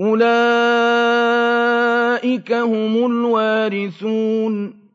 أُولَٰئِكَ هُمُ الْوَارِثُونَ.